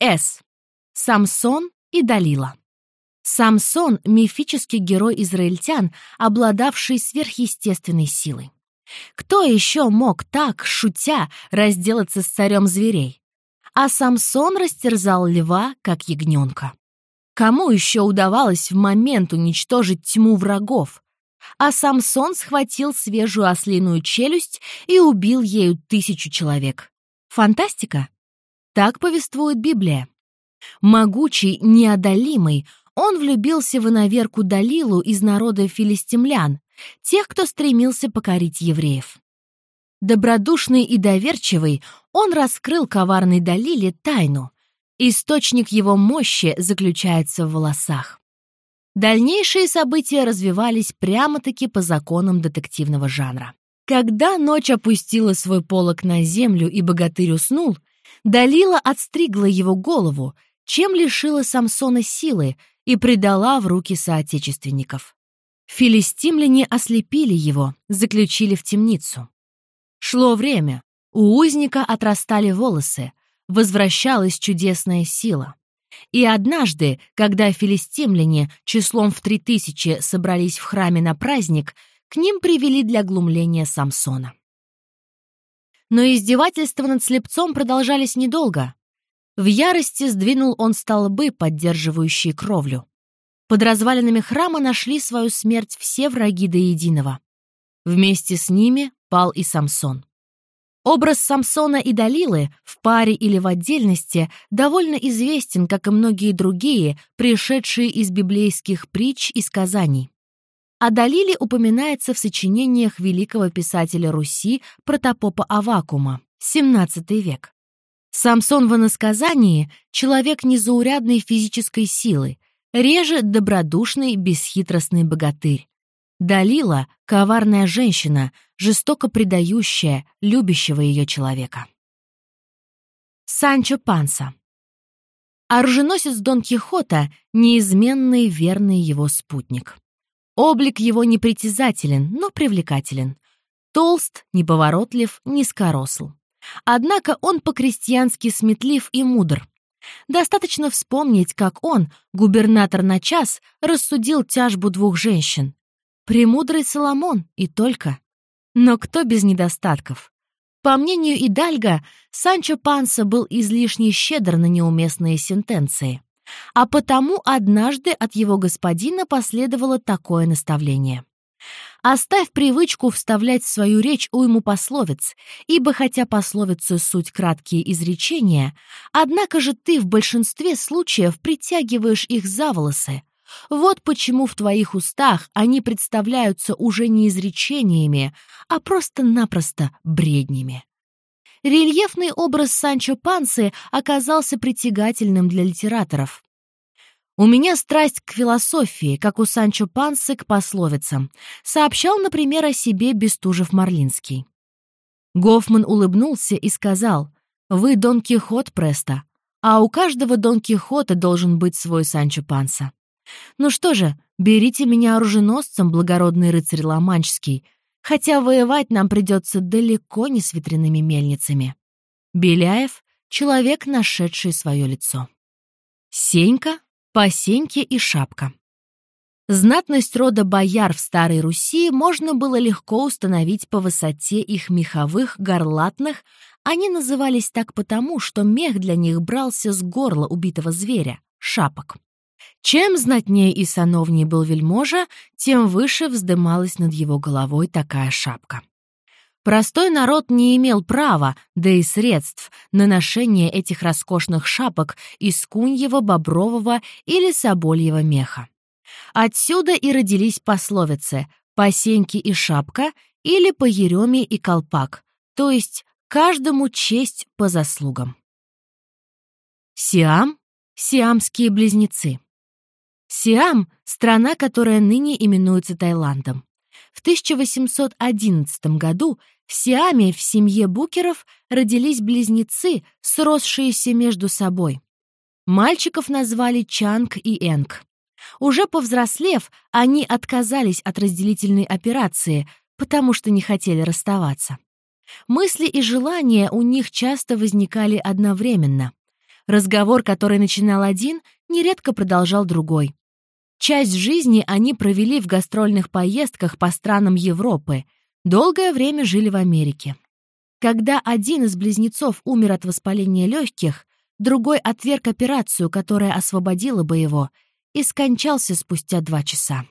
С. Самсон и Далила. Самсон — мифический герой израильтян, обладавший сверхъестественной силой. Кто еще мог так, шутя, разделаться с царем зверей? А Самсон растерзал льва, как ягненка. Кому еще удавалось в момент уничтожить тьму врагов? А Самсон схватил свежую ослиную челюсть и убил ею тысячу человек. Фантастика? Так повествует Библия. Могучий, неодолимый, он влюбился в иноверку Далилу из народа филистимлян, тех, кто стремился покорить евреев. Добродушный и доверчивый, он раскрыл коварной Далиле тайну. Источник его мощи заключается в волосах. Дальнейшие события развивались прямо-таки по законам детективного жанра. Когда ночь опустила свой полог на землю и богатырь уснул, Далила отстригла его голову, чем лишила Самсона силы и предала в руки соотечественников. Филистимляне ослепили его, заключили в темницу. Шло время, у узника отрастали волосы, возвращалась чудесная сила. И однажды, когда филистимляне числом в три тысячи собрались в храме на праздник, к ним привели для глумления Самсона. Но издевательства над слепцом продолжались недолго. В ярости сдвинул он столбы, поддерживающие кровлю. Под развалинами храма нашли свою смерть все враги до единого. Вместе с ними пал и Самсон. Образ Самсона и Далилы в паре или в отдельности довольно известен, как и многие другие, пришедшие из библейских притч и сказаний. О Далиле упоминается в сочинениях великого писателя Руси Протопопа Авакума, XVII век. Самсон в иносказании — человек незаурядной физической силы, реже добродушный, бесхитростный богатырь. Далила — коварная женщина, жестоко предающая, любящего ее человека. Санчо Панса Оруженосец Дон Кихота — неизменный верный его спутник. Облик его непритязателен, но привлекателен. Толст, неповоротлив, низкоросл. Однако он по-крестьянски сметлив и мудр. Достаточно вспомнить, как он, губернатор на час, рассудил тяжбу двух женщин. Премудрый Соломон и только. Но кто без недостатков? По мнению Идальга, Санчо Панса был излишне щедр на неуместные сентенции. А потому однажды от его господина последовало такое наставление. Оставь привычку вставлять в свою речь уйму пословиц, ибо хотя пословицы — суть краткие изречения, однако же ты в большинстве случаев притягиваешь их за волосы. Вот почему в твоих устах они представляются уже не изречениями, а просто-напросто бреднями. Рельефный образ Санчо Пансы оказался притягательным для литераторов. «У меня страсть к философии, как у Санчо Пансы к пословицам», сообщал, например, о себе Бестужев-Марлинский. Гофман улыбнулся и сказал, «Вы Дон Кихот, Преста, а у каждого Дон Кихота должен быть свой Санчо Панса. Ну что же, берите меня оруженосцем, благородный рыцарь Ломанческий, хотя воевать нам придется далеко не с ветряными мельницами». Беляев — человек, нашедший свое лицо. Сенька Посеньки и шапка. Знатность рода бояр в Старой Руси можно было легко установить по высоте их меховых, горлатных, они назывались так потому, что мех для них брался с горла убитого зверя, шапок. Чем знатнее и сановнее был вельможа, тем выше вздымалась над его головой такая шапка. Простой народ не имел права, да и средств, на ношение этих роскошных шапок из куньего, бобрового или собольего меха. Отсюда и родились пословицы «посеньки и шапка» или «по ереме и колпак», то есть каждому честь по заслугам. Сиам — сиамские близнецы. Сиам — страна, которая ныне именуется Таиландом. В 1811 году в Сиаме в семье Букеров родились близнецы, сросшиеся между собой. Мальчиков назвали Чанг и Энг. Уже повзрослев, они отказались от разделительной операции, потому что не хотели расставаться. Мысли и желания у них часто возникали одновременно. Разговор, который начинал один, нередко продолжал другой. Часть жизни они провели в гастрольных поездках по странам Европы, долгое время жили в Америке. Когда один из близнецов умер от воспаления легких, другой отверг операцию, которая освободила бы его, и скончался спустя два часа.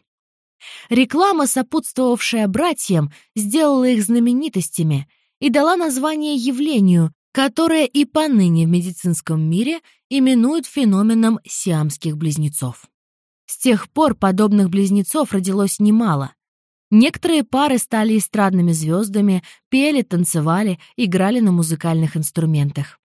Реклама, сопутствовавшая братьям, сделала их знаменитостями и дала название явлению, которое и поныне в медицинском мире именуют феноменом сиамских близнецов. С тех пор подобных близнецов родилось немало. Некоторые пары стали эстрадными звездами, пели, танцевали, играли на музыкальных инструментах.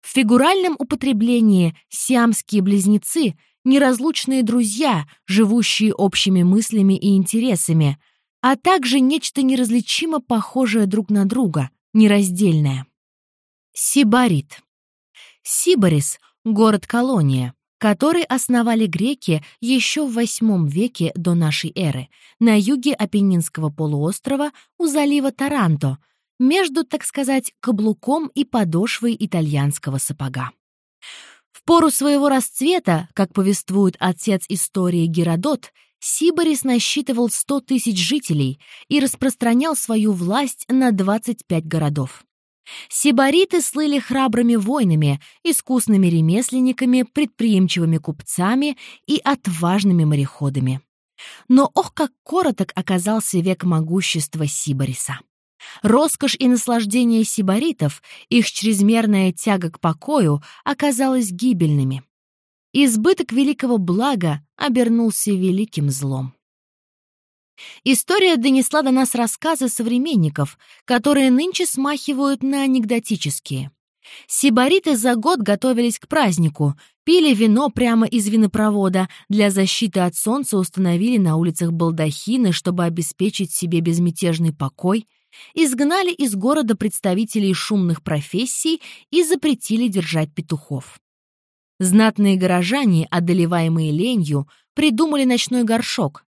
В фигуральном употреблении сиамские близнецы — неразлучные друзья, живущие общими мыслями и интересами, а также нечто неразличимо похожее друг на друга, нераздельное. Сибарит. Сибарис — город-колония, который основали греки еще в VIII веке до нашей эры на юге Апеннинского полуострова у залива Таранто, между, так сказать, каблуком и подошвой итальянского сапога. В пору своего расцвета, как повествует отец истории Геродот, Сибарис насчитывал 100 тысяч жителей и распространял свою власть на 25 городов. Сибариты слыли храбрыми воинами, искусными ремесленниками, предприимчивыми купцами и отважными мореходами. Но ох, как короток оказался век могущества Сибариса. Роскошь и наслаждение сибаритов, их чрезмерная тяга к покою оказалась гибельными. Избыток великого блага обернулся великим злом. История донесла до нас рассказы современников, которые нынче смахивают на анекдотические. Сибариты за год готовились к празднику, пили вино прямо из винопровода, для защиты от солнца установили на улицах балдахины, чтобы обеспечить себе безмятежный покой — изгнали из города представителей шумных профессий и запретили держать петухов. Знатные горожане, одолеваемые ленью, придумали ночной горшок.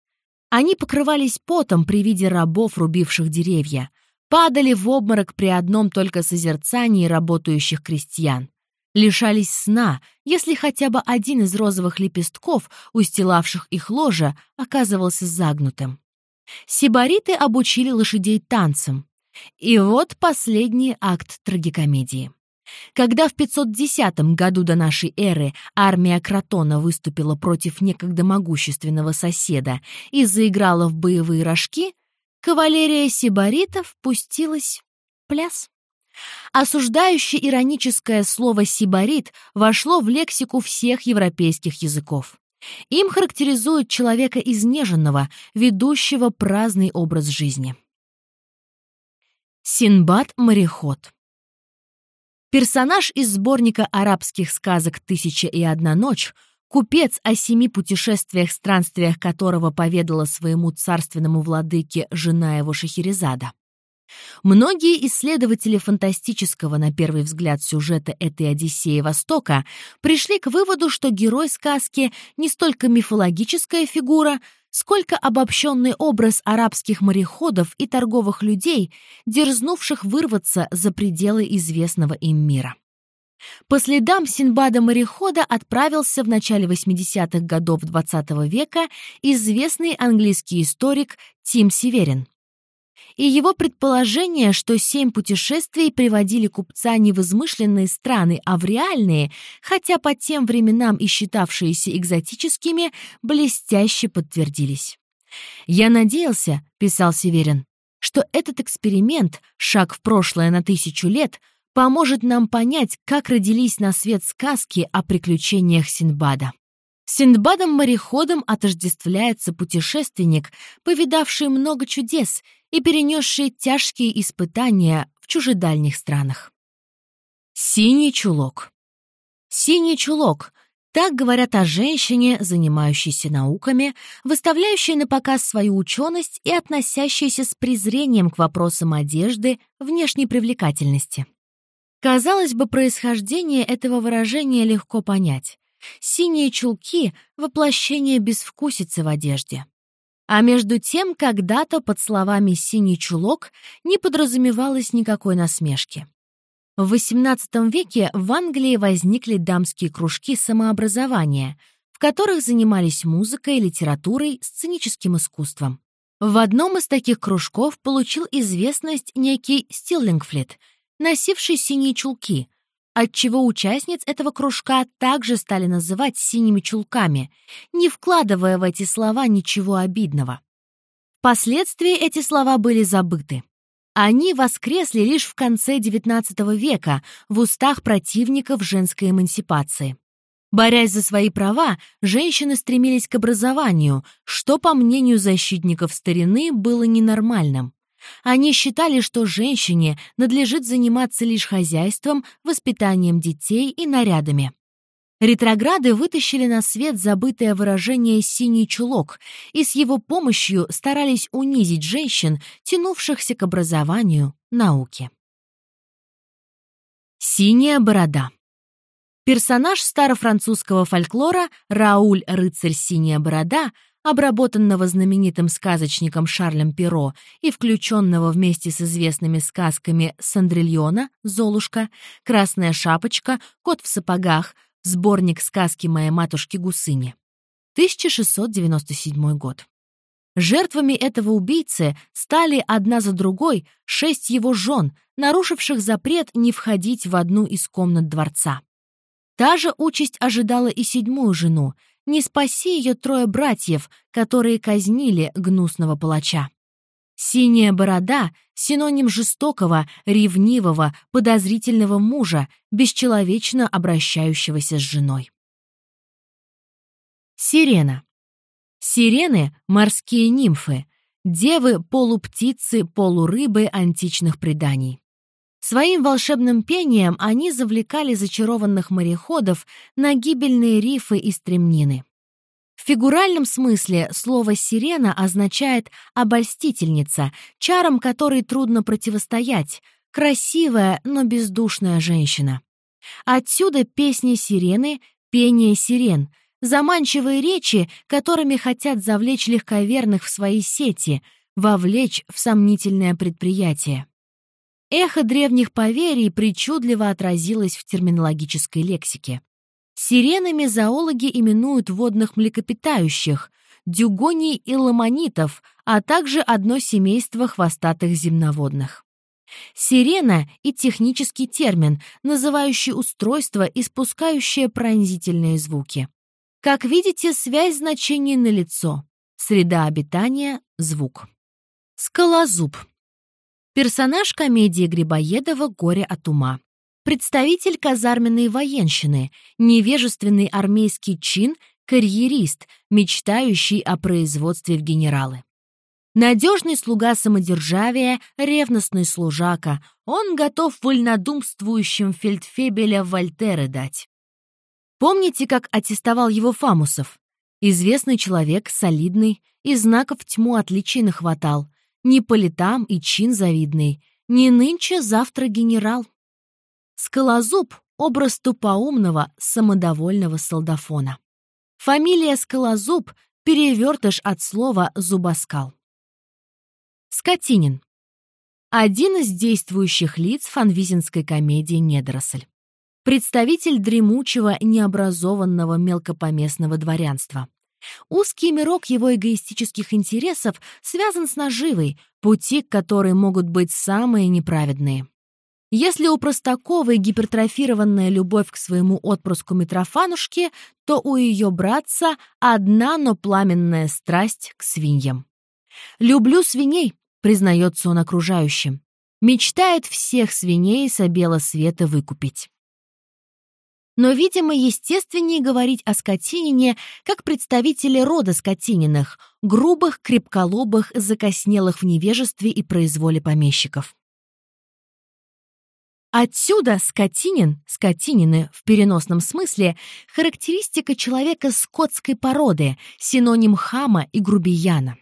Они покрывались потом при виде рабов, рубивших деревья, падали в обморок при одном только созерцании работающих крестьян, лишались сна, если хотя бы один из розовых лепестков, устилавших их ложа, оказывался загнутым. Сибариты обучили лошадей танцам. И вот последний акт трагикомедии. Когда в 510 году до нашей эры армия Кротона выступила против некогда могущественного соседа и заиграла в боевые рожки, кавалерия сибаритов пустилась пляс. Осуждающее ироническое слово «сибарит» вошло в лексику всех европейских языков. Им характеризуют человека изнеженного, ведущего праздный образ жизни. Синбад-мореход Персонаж из сборника арабских сказок «Тысяча и одна ночь», купец о семи путешествиях-странствиях которого поведала своему царственному владыке жена его Шахерезада. Многие исследователи фантастического, на первый взгляд, сюжета этой «Одиссеи Востока» пришли к выводу, что герой сказки не столько мифологическая фигура, сколько обобщенный образ арабских мореходов и торговых людей, дерзнувших вырваться за пределы известного им мира. По следам Синбада-морехода отправился в начале 80-х годов XX -го века известный английский историк Тим Северин и его предположение, что семь путешествий приводили купца не в измышленные страны, а в реальные, хотя по тем временам и считавшиеся экзотическими, блестяще подтвердились. «Я надеялся», — писал Северин, «что этот эксперимент, шаг в прошлое на тысячу лет, поможет нам понять, как родились на свет сказки о приключениях Синдбада». Синдбадом-мореходом отождествляется путешественник, повидавший много чудес и перенесший тяжкие испытания в чужедальних странах. Синий чулок. Синий чулок — так говорят о женщине, занимающейся науками, выставляющей на показ свою ученость и относящейся с презрением к вопросам одежды, внешней привлекательности. Казалось бы, происхождение этого выражения легко понять. Синие чулки — воплощение безвкусицы в одежде. А между тем, когда-то под словами «синий чулок» не подразумевалось никакой насмешки. В XVIII веке в Англии возникли дамские кружки самообразования, в которых занимались музыкой, литературой, сценическим искусством. В одном из таких кружков получил известность некий Стиллингфлет, носивший синие чулки, отчего участниц этого кружка также стали называть синими чулками, не вкладывая в эти слова ничего обидного. Впоследствии эти слова были забыты. Они воскресли лишь в конце XIX века в устах противников женской эмансипации. Борясь за свои права, женщины стремились к образованию, что, по мнению защитников старины, было ненормальным. Они считали, что женщине надлежит заниматься лишь хозяйством, воспитанием детей и нарядами. Ретрограды вытащили на свет забытое выражение «синий чулок» и с его помощью старались унизить женщин, тянувшихся к образованию, науке. Синяя борода Персонаж старофранцузского фольклора Рауль Рыцарь Синяя Борода, обработанного знаменитым сказочником Шарлем Перо и включенного вместе с известными сказками Сандрильона, Золушка, Красная шапочка, Кот в сапогах, Сборник сказки моей матушки Гусыни. 1697 год. Жертвами этого убийцы стали одна за другой шесть его жен, нарушивших запрет не входить в одну из комнат дворца. Та же участь ожидала и седьмую жену, не спаси ее трое братьев, которые казнили гнусного палача. Синяя борода — синоним жестокого, ревнивого, подозрительного мужа, бесчеловечно обращающегося с женой. Сирена. Сирены — морские нимфы, девы-полуптицы, полурыбы античных преданий. Своим волшебным пением они завлекали зачарованных мореходов на гибельные рифы и стремнины. В фигуральном смысле слово «сирена» означает «обольстительница», чарам которой трудно противостоять, красивая, но бездушная женщина. Отсюда песни сирены, пение сирен, заманчивые речи, которыми хотят завлечь легковерных в свои сети, вовлечь в сомнительное предприятие. Эхо древних поверий причудливо отразилось в терминологической лексике. Сиренами зоологи именуют водных млекопитающих, дюгоний и ламонитов, а также одно семейство хвостатых земноводных. Сирена — и технический термин, называющий устройство, испускающее пронзительные звуки. Как видите, связь значений налицо. Среда обитания — звук. Скалозуб. Персонаж комедии Грибоедова «Горе от ума». Представитель казарменной военщины, невежественный армейский чин, карьерист, мечтающий о производстве в генералы. Надежный слуга самодержавия, ревностный служака, он готов вольнодумствующим фельдфебеля Вольтеры дать. Помните, как аттестовал его Фамусов? Известный человек, солидный, и знаков тьму отличий нахватал. Не по летам и чин завидный, не нынче, завтра генерал. Скалозуб — образ тупоумного, самодовольного солдафона. Фамилия Скалозуб — перевертыш от слова «зубоскал». Скотинин. Один из действующих лиц фанвизинской комедии «Недоросль». Представитель дремучего, необразованного мелкопоместного дворянства. Узкий мирок его эгоистических интересов связан с наживой, пути к которой могут быть самые неправедные. Если у Простаковой гипертрофированная любовь к своему отпрыску Митрофанушке, то у ее братца одна, но пламенная страсть к свиньям. «Люблю свиней», — признается он окружающим. Мечтает всех свиней с обела света выкупить. Но, видимо, естественнее говорить о скотинине как представителе рода скотининых, грубых, крепколобых, закоснелых в невежестве и произволе помещиков. Отсюда скотинин, скотинины в переносном смысле, характеристика человека скотской породы, синоним хама и грубияна.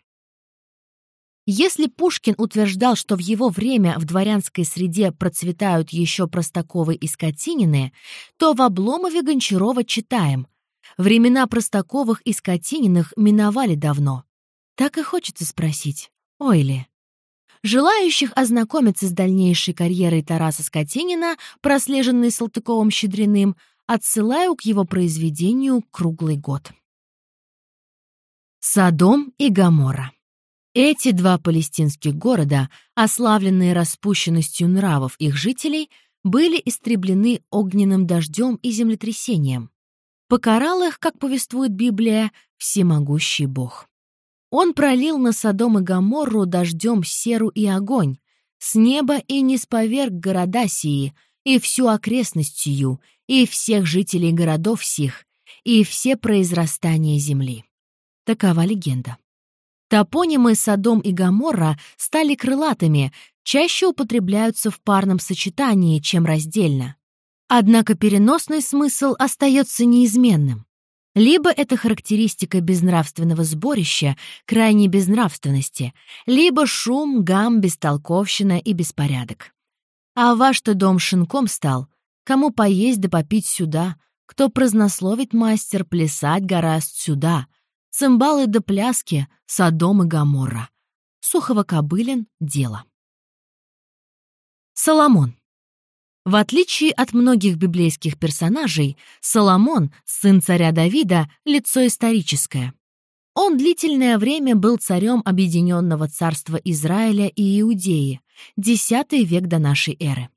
Если Пушкин утверждал, что в его время в дворянской среде процветают еще Простаковы и Скотинины, то в Обломове Гончарова читаем «Времена Простаковых и Скотининых миновали давно». Так и хочется спросить, ой ли? Желающих ознакомиться с дальнейшей карьерой Тараса Скотинина, прослеженной Салтыковым-Щедриным, отсылаю к его произведению «Круглый год». Содом и Гоморра. Эти два палестинских города, ославленные распущенностью нравов их жителей, были истреблены огненным дождем и землетрясением. Покарал их, как повествует Библия, всемогущий Бог. Он пролил на Содом и Гоморру дождем серу и огонь, с неба и не споверг города сии, и всю окрестность сию, и всех жителей городов сих, и все произрастания земли. Такова легенда. Топонимы Содом и Гоморра стали крылатыми, чаще употребляются в парном сочетании, чем раздельно. Однако переносный смысл остается неизменным. Либо это характеристика безнравственного сборища, крайней безнравственности, либо шум, гам, бестолковщина и беспорядок. А ваш-то дом шинком стал. Кому поесть да попить сюда, кто празднословит мастер, плясать гораст сюда. Цимбалы да пляски, Содом и Гоморра. Сухово-кобылин — дело. Соломон. В отличие от многих библейских персонажей, Соломон, сын царя Давида, лицо историческое. Он длительное время был царем Объединенного царства Израиля и Иудеи, X век до нашей эры.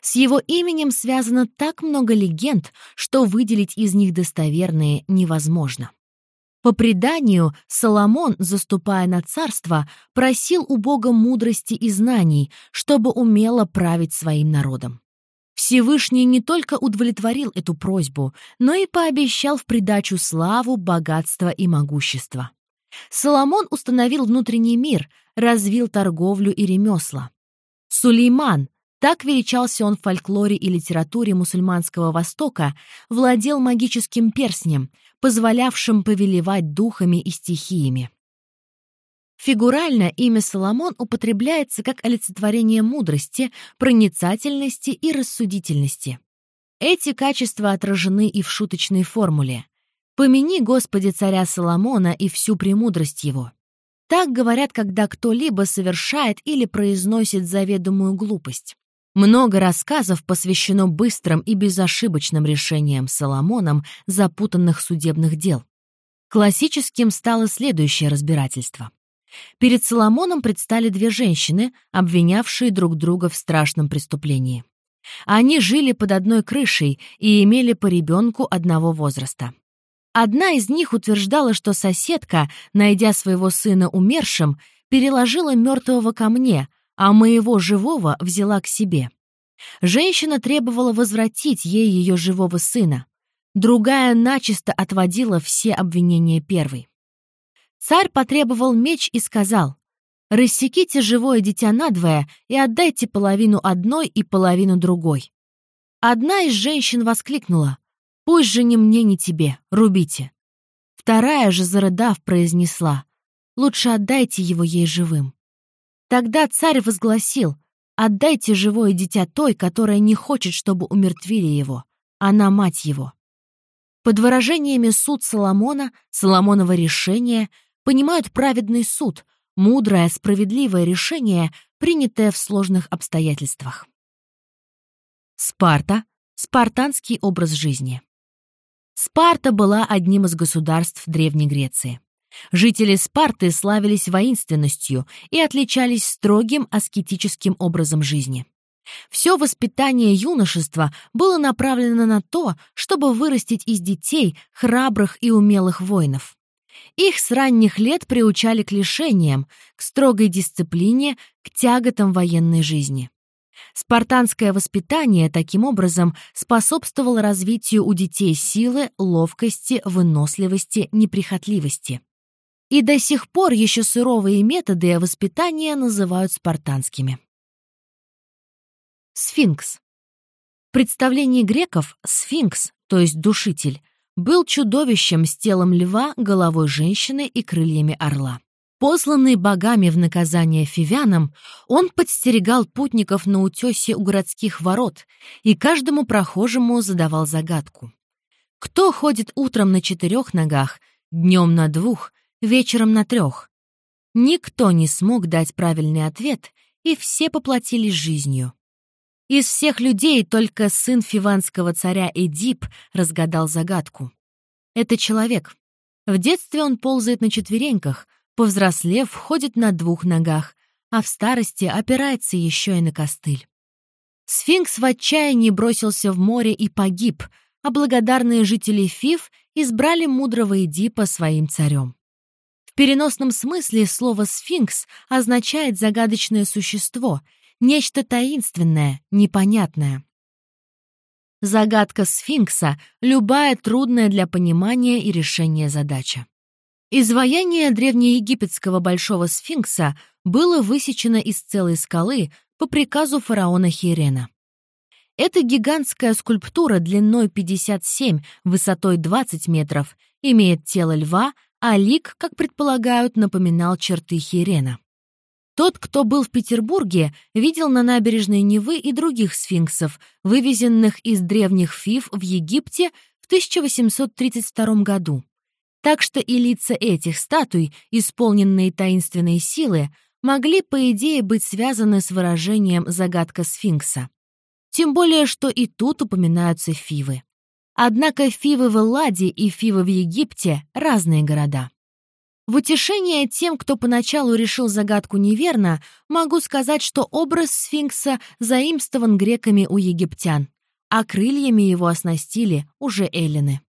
С его именем связано так много легенд, что выделить из них достоверные невозможно. По преданию, Соломон, заступая на царство, просил у Бога мудрости и знаний, чтобы умело править своим народом. Всевышний не только удовлетворил эту просьбу, но и пообещал в придачу славу, богатство и могущество. Соломон установил внутренний мир, развил торговлю и ремесла. Сулейман, так величался он в фольклоре и литературе мусульманского Востока, владел магическим перстнем, позволявшим повелевать духами и стихиями. Фигурально имя Соломон употребляется как олицетворение мудрости, проницательности и рассудительности. Эти качества отражены и в шуточной формуле «Помяни, Господи, царя Соломона и всю премудрость его». Так говорят, когда кто-либо совершает или произносит заведомую глупость. Много рассказов посвящено быстрым и безошибочным решениям Соломоном запутанных судебных дел. Классическим стало следующее разбирательство. Перед Соломоном предстали две женщины, обвинявшие друг друга в страшном преступлении. Они жили под одной крышей и имели по ребенку одного возраста. Одна из них утверждала, что соседка, найдя своего сына умершим, переложила мертвого ко мне, а моего живого взяла к себе. Женщина требовала возвратить ей ее живого сына. Другая начисто отводила все обвинения первой. Царь потребовал меч и сказал, «Рассеките живое дитя надвое и отдайте половину одной и половину другой». Одна из женщин воскликнула, «Пусть же ни мне, ни тебе, рубите». Вторая же, зарыдав, произнесла, «Лучше отдайте его ей живым». Тогда царь возгласил, «Отдайте живое дитя той, которая не хочет, чтобы умертвили его. Она мать его». Под выражениями суд Соломона, Соломонова решение понимают праведный суд, мудрое, справедливое решение, принятое в сложных обстоятельствах. Спарта — спартанский образ жизни. Спарта была одним из государств Древней Греции. Жители Спарты славились воинственностью и отличались строгим аскетическим образом жизни. Все воспитание юношества было направлено на то, чтобы вырастить из детей храбрых и умелых воинов. Их с ранних лет приучали к лишениям, к строгой дисциплине, к тяготам военной жизни. Спартанское воспитание, таким образом, способствовало развитию у детей силы, ловкости, выносливости, неприхотливости. И до сих пор еще суровые методы воспитания называют спартанскими. Сфинкс. В представлении греков сфинкс, то есть душитель, был чудовищем с телом льва, головой женщины и крыльями орла. Посланный богами в наказание фивянам, он подстерегал путников на утесе у городских ворот и каждому прохожему задавал загадку. Кто ходит утром на четырех ногах, днем на двух, вечером на трех. Никто не смог дать правильный ответ, и все поплатились жизнью. Из всех людей только сын фиванского царя Эдип разгадал загадку. Это человек. В детстве он ползает на четвереньках, повзрослев, ходит на двух ногах, а в старости опирается еще и на костыль. Сфинкс в отчаянии бросился в море и погиб, а благодарные жители Фив избрали мудрого Эдипа своим царем. В переносном смысле слово «сфинкс» означает загадочное существо, нечто таинственное, непонятное. Загадка сфинкса — любая трудная для понимания и решения задача. Изваяние древнеегипетского большого сфинкса было высечено из целой скалы по приказу фараона Хирена. Эта гигантская скульптура длиной 57, высотой 20 метров, имеет тело льва, а лик, как предполагают, напоминал черты Хирена. Тот, кто был в Петербурге, видел на набережной Невы и других сфинксов, вывезенных из древних Фив в Египте в 1832 году. Так что и лица этих статуй, исполненные таинственной силы, могли, по идее, быть связаны с выражением «загадка сфинкса». Тем более, что и тут упоминаются Фивы. Однако Фивы в Элладе и Фивы в Египте — разные города. В утешение тем, кто поначалу решил загадку неверно, могу сказать, что образ сфинкса заимствован греками у египтян, а крыльями его оснастили уже эллины.